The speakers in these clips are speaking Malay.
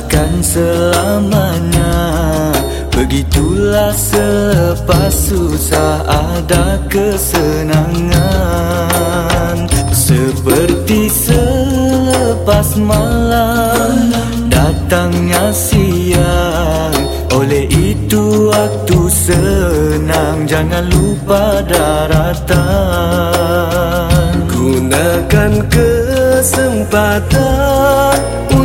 akan selamanya. Begitulah selepas susah ada kesenangan. Seperti selepas malam datangnya siang. Oleh itu waktu senang jangan lupa daratan. Gunakan kesempatan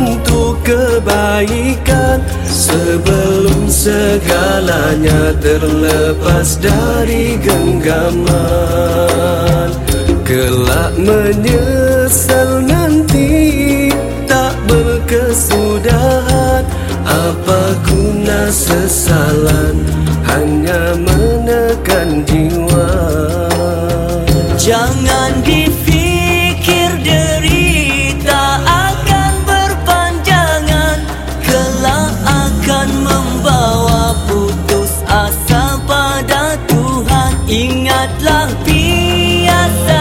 kebaikan Sebelum segalanya terlepas dari genggaman. Kelak menyesal nanti tak berkesudahan. Apa guna sesalan? Hanya menekan Ingatlah biasa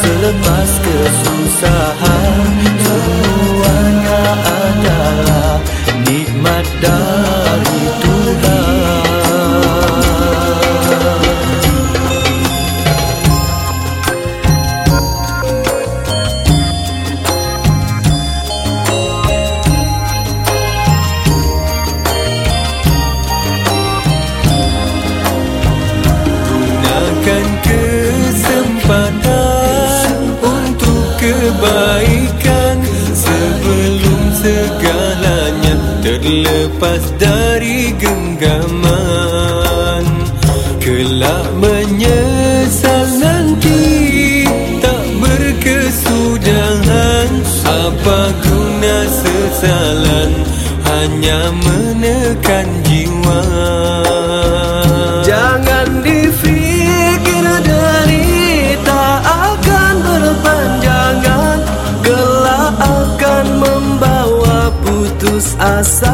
selepas kesusahan. Semuanya adalah nikmat dari terlepas dari genggaman kelak menyesal nanti. Tak berkesudahan apa guna sesalan? Hanya menekan jiwa. Putus asa